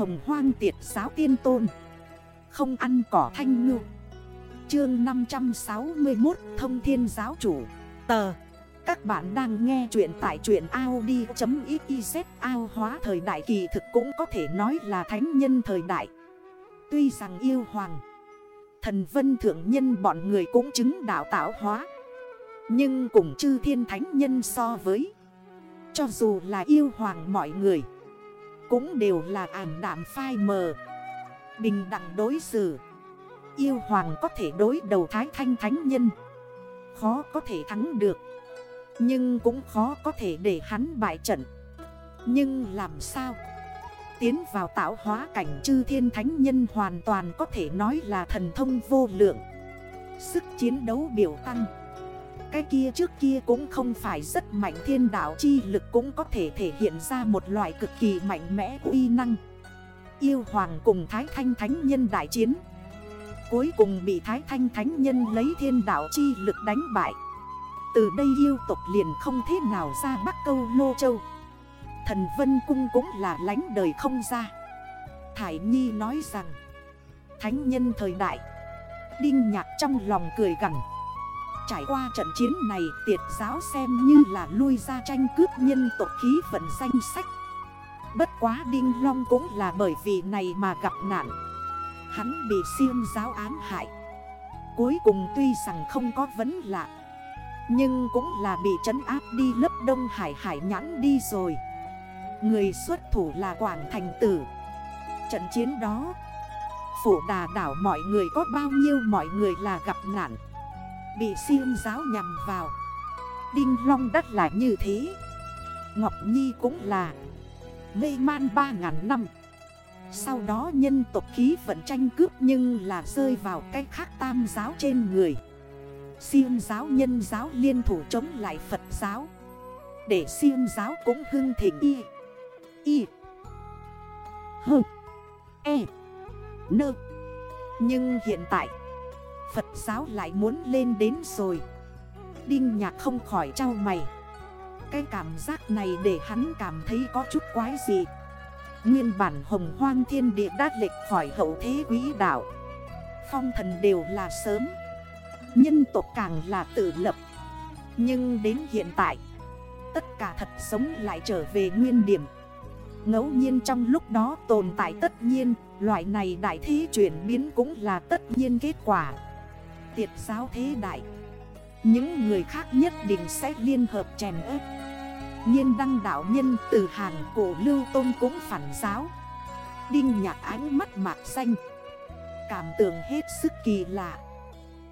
hồng hoang tiệt giáo tiên tôn. Không ăn cỏ thanh ngư. Chương 561 Thông thiên giáo chủ. Tờ. Các bạn đang nghe chuyện tại chuyện Audi.xyz ao hóa thời đại kỳ thực cũng có thể nói là thánh nhân thời đại. Tuy rằng yêu hoàng, Thần vân thượng nhân bọn người cũng chứng đạo tạo hóa. Nhưng cùng chư thiên thánh nhân so với, Cho dù là yêu hoàng mọi người cũng đều là ảm đạm phai mờ. Bình đẳng đối xử. Yêu hoàng có thể đối đầu thái thanh thánh nhân. Khó có thể thắng được. Nhưng cũng khó có thể để hắn bại trận. Nhưng làm sao? Tiến vào tạo hóa cảnh chư thiên thánh nhân hoàn toàn có thể nói là thần thông vô lượng. Sức chiến đấu biểu tăng. Cái kia trước kia cũng không phải rất mạnh, thiên đạo chi lực cũng có thể thể hiện ra một loại cực kỳ mạnh mẽ uy năng. Yêu hoàng cùng Thái Thanh Thánh Nhân đại chiến. Cuối cùng bị Thái Thanh Thánh Nhân lấy thiên đạo chi lực đánh bại. Từ đây yêu tộc liền không thế nào ra Bắc Câu Lô Châu. Thần Vân Cung cũng là lánh đời không ra. Thải Nhi nói rằng, Thánh nhân thời đại. Đinh nhạc trong lòng cười gần Trải qua trận chiến này, tiệt giáo xem như là lui ra tranh cướp nhân tộc khí vận danh sách. Bất quá Đinh Long cũng là bởi vì này mà gặp nạn. Hắn bị siêu giáo ám hại. Cuối cùng tuy rằng không có vấn lạ, Nhưng cũng là bị trấn áp đi lớp Đông Hải Hải nhãn đi rồi. Người xuất thủ là Quảng Thành Tử. Trận chiến đó, Phủ đà đảo mọi người có bao nhiêu mọi người là gặp nạn? Bị siêu giáo nhằm vào. Đinh Long đất là như thế. Ngọc Nhi cũng là. Mê man 3.000 năm. Sau đó nhân tộc khí vận tranh cướp nhưng là rơi vào cách khác tam giáo trên người. Siêu giáo nhân giáo liên thủ chống lại Phật giáo. Để siêu giáo cũng hưng thịnh y. Y. H E. Nơ. Nhưng hiện tại Phật giáo lại muốn lên đến rồi. Đinh nhạc không khỏi trao mày. Cái cảm giác này để hắn cảm thấy có chút quái gì Nguyên bản hồng hoang thiên địa đát lệch khỏi hậu thế quý đạo. Phong thần đều là sớm. Nhân tộc càng là tự lập. Nhưng đến hiện tại, Tất cả thật sống lại trở về nguyên điểm. Ngẫu nhiên trong lúc đó tồn tại tất nhiên, Loại này đại thế chuyển biến cũng là tất nhiên kết quả. Tiệt giáo thế đại. Những người khác nhất định sẽ liên hợp chèn ép. Nhiên đăng đạo nhân từ hàng cổ lưu tôn cũng phản giáo. Đinh nhạc ánh mắt mạc xanh. Cảm tưởng hết sức kỳ lạ.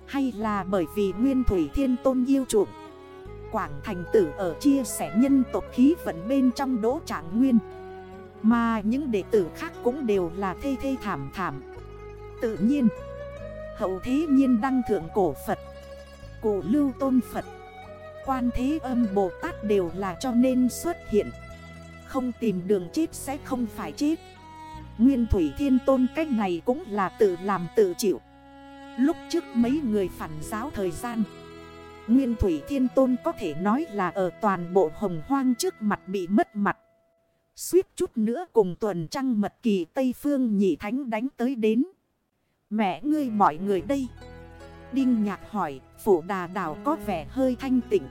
Hay là bởi vì nguyên thủy thiên tôn yêu chuộng. Quảng thành tử ở chia sẻ nhân tộc khí vận bên trong đỗ trạng nguyên. Mà những đệ tử khác cũng đều là thê thê thảm thảm. Tự nhiên Hậu thế nhiên đăng thượng cổ Phật, Cổ lưu tôn Phật. Quan thế âm Bồ Tát đều là cho nên xuất hiện. Không tìm đường chết sẽ không phải chết. Nguyên Thủy Thiên Tôn cách này cũng là tự làm tự chịu. Lúc trước mấy người phản giáo thời gian, Nguyên Thủy Thiên Tôn có thể nói là ở toàn bộ hồng hoang trước mặt bị mất mặt. Suýt chút nữa cùng tuần trăng mật kỳ Tây Phương nhị thánh đánh tới đến. Mẹ ngươi mọi người đây. Đinh nhạc hỏi, phủ đà đảo có vẻ hơi thanh tịnh.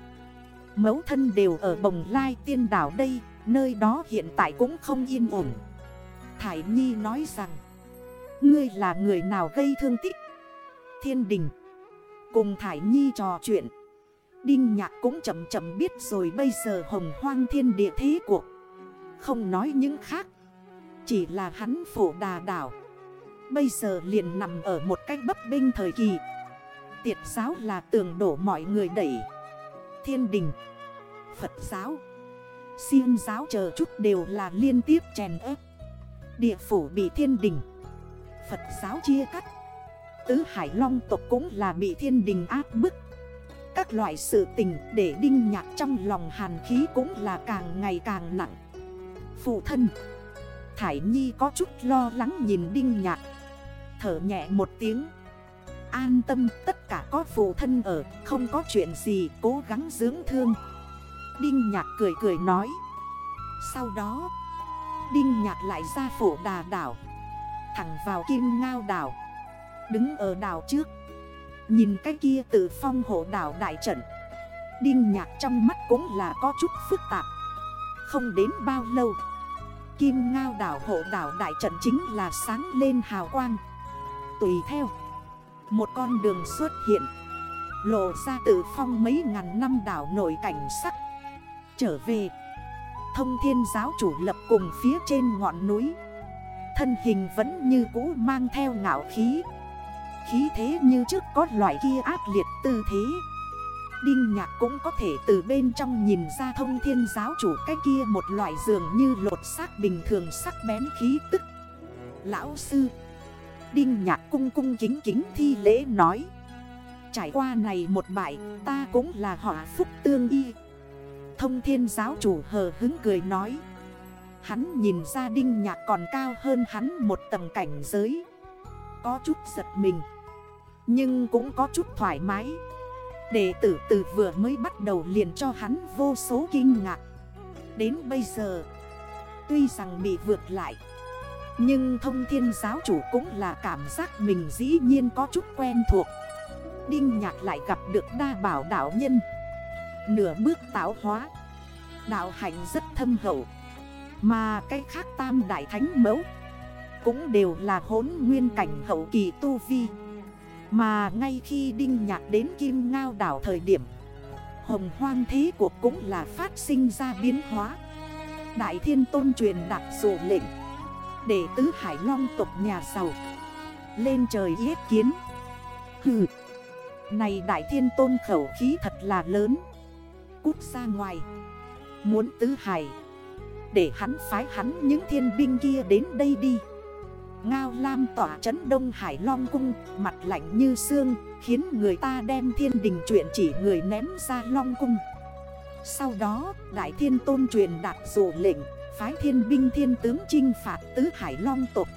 Mấu thân đều ở bồng lai tiên đảo đây, nơi đó hiện tại cũng không yên ổn. Thải Nhi nói rằng, ngươi là người nào gây thương tích. Thiên đình, cùng Thải Nhi trò chuyện. Đinh nhạc cũng chậm chậm biết rồi bây giờ hồng hoang thiên địa thế cuộc. Không nói những khác Chỉ là hắn phổ đà đảo Bây giờ liền nằm ở một cách bấp binh thời kỳ. Tiệt giáo là tường đổ mọi người đẩy. Thiên đình, Phật giáo Siêng giáo chờ chút đều là liên tiếp chèn ép. Địa phủ bị thiên đình, Phật giáo chia cắt. Tứ Hải Long tộc cũng là bị thiên đình áp bức. Các loại sự tình để đinh nhạc trong lòng hàn khí cũng là càng ngày càng nặng. Phụ thân, Thải Nhi có chút lo lắng nhìn Đinh Nhạc. Thở nhẹ một tiếng. An tâm, tất cả có phụ thân ở, Không có chuyện gì, cố gắng dưỡng thương. Đinh Nhạc cười cười nói. Sau đó, Đinh nhạc lại ra phổ đà đảo, Thẳng vào kim ngao đảo, Đứng ở đảo trước. Nhìn cái kia từ phong hộ đảo đại trận, Đinh nhạc trong mắt cũng là có chút phức tạp. Không đến bao lâu, Kim ngao đảo hộ đảo đại trận chính là sáng lên hào quang. Tùy theo. Một con đường xuất hiện, Lộ ra tự phong mấy ngàn năm đảo nổi cảnh sắc. Trở về, Thông thiên giáo chủ lập cùng phía trên ngọn núi. Thân hình vẫn như cũ mang theo ngạo khí. Khí thế như trước có loại kia ác liệt tư thế. Đinh nhạc cũng có thể từ bên trong nhìn ra thông thiên giáo chủ cái kia một loại dường như lột xác bình thường sắc bén khí tức. Lão sư Đinh nhạc cung cung kính kính thi lễ nói. Trải qua này một bại ta cũng là họa phúc tương y. Thông thiên giáo chủ hờ hứng cười nói. Hắn nhìn ra đinh nhạc còn cao hơn hắn một tầng cảnh giới. Có chút giật mình, Nhưng cũng có chút thoải mái. Đệ tử từ vừa mới bắt đầu liền cho hắn vô số kinh ngạc. Đến bây giờ, Tuy rằng bị vượt lại nhưng thông thiên giáo chủ cũng là cảm giác mình dĩ nhiên có chút quen thuộc. Đinh nhạc lại gặp được đa bảo đạo nhân. Nửa bước táo hóa. Đạo hạnh rất thâm hậu. Mà cái khác tam đại thánh mẫu Cũng đều là hốn nguyên cảnh hậu kỳ tu vi. Mà ngay khi Đinh Nhạc đến Kim Ngao đảo thời điểm, Hồng hoang thế cuộc cũng là phát sinh ra biến hóa. Đại thiên tôn truyền đặc dụ lệnh. Để tứ hải long tộc nhà giàu. Lên trời yết kiến. Hừ. Này đại thiên tôn khẩu khí thật là lớn. Cút ra ngoài. Muốn tứ hải. Để hắn phái hắn những thiên binh kia đến đây đi. Ngao Lam tỏa trấn Đông Hải Long Cung, Mặt lạnh như xương, Khiến người ta đem thiên đình chuyện chỉ người ném ra Long Cung. Sau đó, Đại Thiên Tôn truyền đạt dụ lệnh. Phái thiên binh thiên tướng chinh phạt Tứ Hải Long tộc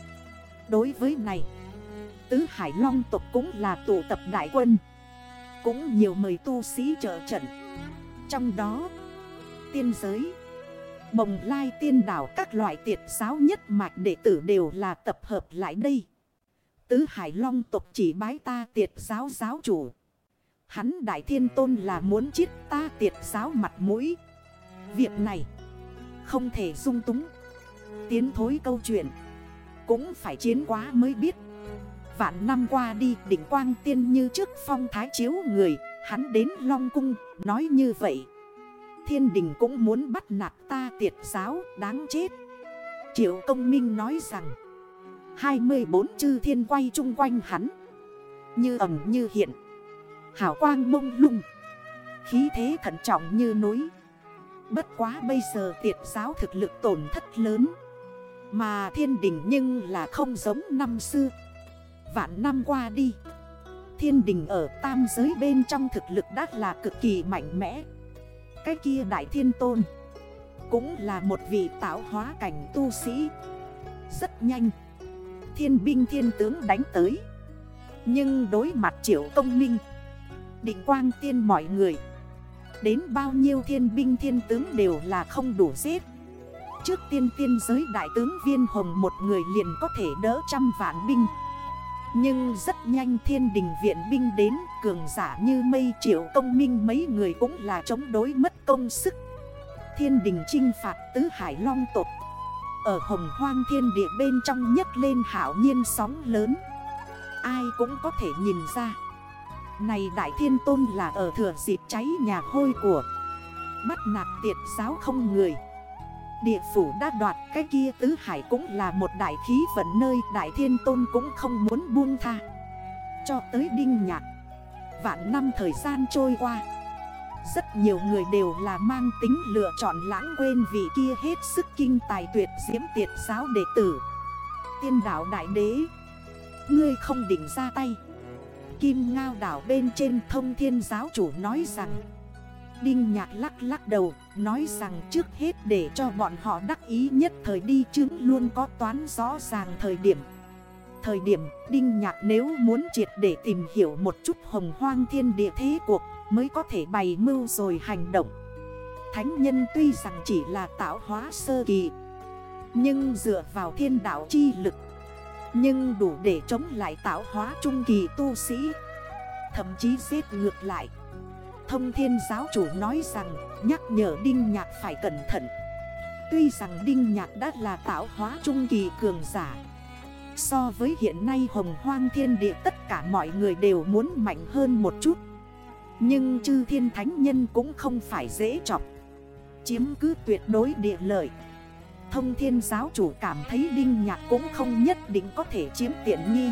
Đối với này, Tứ Hải Long tộc cũng là tụ tập đại quân Cũng nhiều mời tu sĩ trợ trận Trong đó, tiên giới Bồng lai tiên đảo các loại tiệt giáo nhất mạch đệ tử đều là tập hợp lại đây. Tứ Hải Long tộc chỉ bái ta tiệt giáo giáo chủ. Hắn Đại Thiên Tôn là muốn chiết ta tiệt giáo mặt mũi. Việc này không thể dung túng. Tiến thối câu chuyện. Cũng phải chiến quá mới biết. Vạn năm qua đi, đỉnh quang tiên như trước phong thái chiếu người. Hắn đến Long Cung, nói như vậy. Thiên đình cũng muốn bắt nạt ta tiệt giáo, đáng chết. Triệu công minh nói rằng 24 chư thiên quay chung quanh hắn. Như ẩm như hiện. Hảo quang mông lung. Khí thế thận trọng như núi. Bất quá bây giờ tiệt giáo thực lực tổn thất lớn. Mà thiên đình nhưng là không giống năm xưa. Vạn năm qua đi, Thiên đình ở tam giới bên trong thực lực đã là cực kỳ mạnh mẽ. Cái kia đại thiên tôn Cũng là một vị tạo hóa cảnh tu sĩ. Rất nhanh, Thiên binh thiên tướng đánh tới. Nhưng đối mặt triệu công minh, Định quang tiên mọi người Đến bao nhiêu thiên binh thiên tướng đều là không đủ giết. Trước tiên tiên giới đại tướng viên hồng một người liền có thể đỡ trăm vạn binh. Nhưng rất nhanh thiên đình viện binh đến, cường giả như mây triệu công minh mấy người cũng là chống đối mất công sức. Thiên đình trinh phạt tứ hải long tộc. Ở hồng hoang thiên địa bên trong nhấc lên hảo nhiên sóng lớn. Ai cũng có thể nhìn ra. Này đại thiên tôn là ở thừa dịp cháy nhà hôi của Bắt nạt tiệt giáo không người. Địa phủ đã đoạt cái kia tứ hải cũng là một đại khí vận nơi đại thiên tôn cũng không muốn buông tha. Cho tới đinh nhạc, Vạn năm thời gian trôi qua, Rất nhiều người đều là mang tính lựa chọn lãng quên vì kia hết sức kinh tài tuyệt diễm tiệt giáo đệ tử. Tiên đảo đại đế, Ngươi không định ra tay. Kim ngao đảo bên trên thông thiên giáo chủ nói rằng. Đinh nhạc lắc lắc đầu, Nói rằng trước hết để cho bọn họ đắc ý nhất thời đi chứng luôn có toán rõ ràng thời điểm. Thời điểm, Đinh Nhạc nếu muốn triệt để tìm hiểu một chút hồng hoang thiên địa thế cuộc, Mới có thể bày mưu rồi hành động. Thánh nhân tuy rằng chỉ là tạo hóa sơ kỳ, Nhưng dựa vào thiên đạo chi lực nhưng đủ để chống lại tạo hóa trung kỳ tu sĩ. Thậm chí giết ngược lại. Thông thiên giáo chủ nói rằng, Nhắc nhở Đinh Nhạc phải cẩn thận. Tuy rằng Đinh Nhạc đã là tạo hóa trung kỳ cường giả, So với hiện nay hồng hoang thiên địa tất cả mọi người đều muốn mạnh hơn một chút. Nhưng chư thiên thánh nhân cũng không phải dễ chọc. Chiếm cứ tuyệt đối địa lợi. Thông thiên giáo chủ cảm thấy Đinh Nhạc cũng không nhất định có thể chiếm tiện nghi.